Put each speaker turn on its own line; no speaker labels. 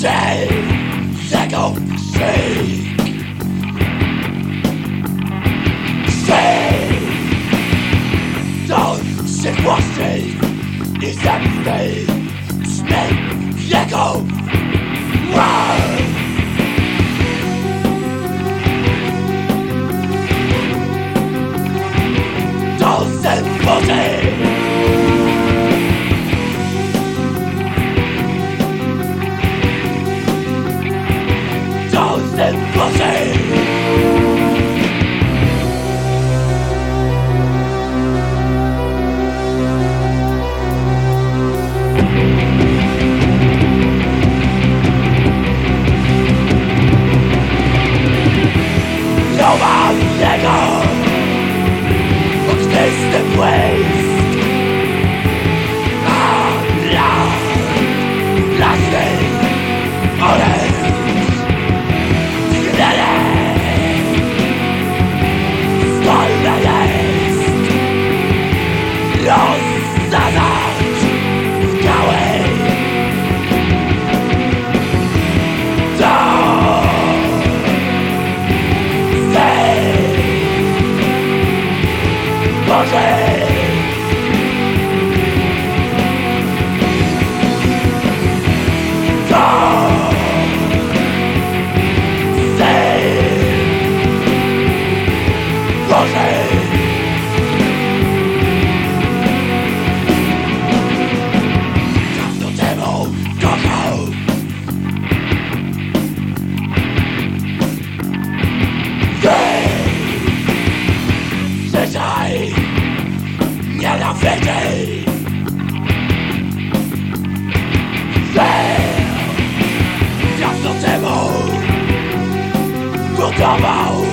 say, second say. Say, don't sit, watching say, is that faith? do.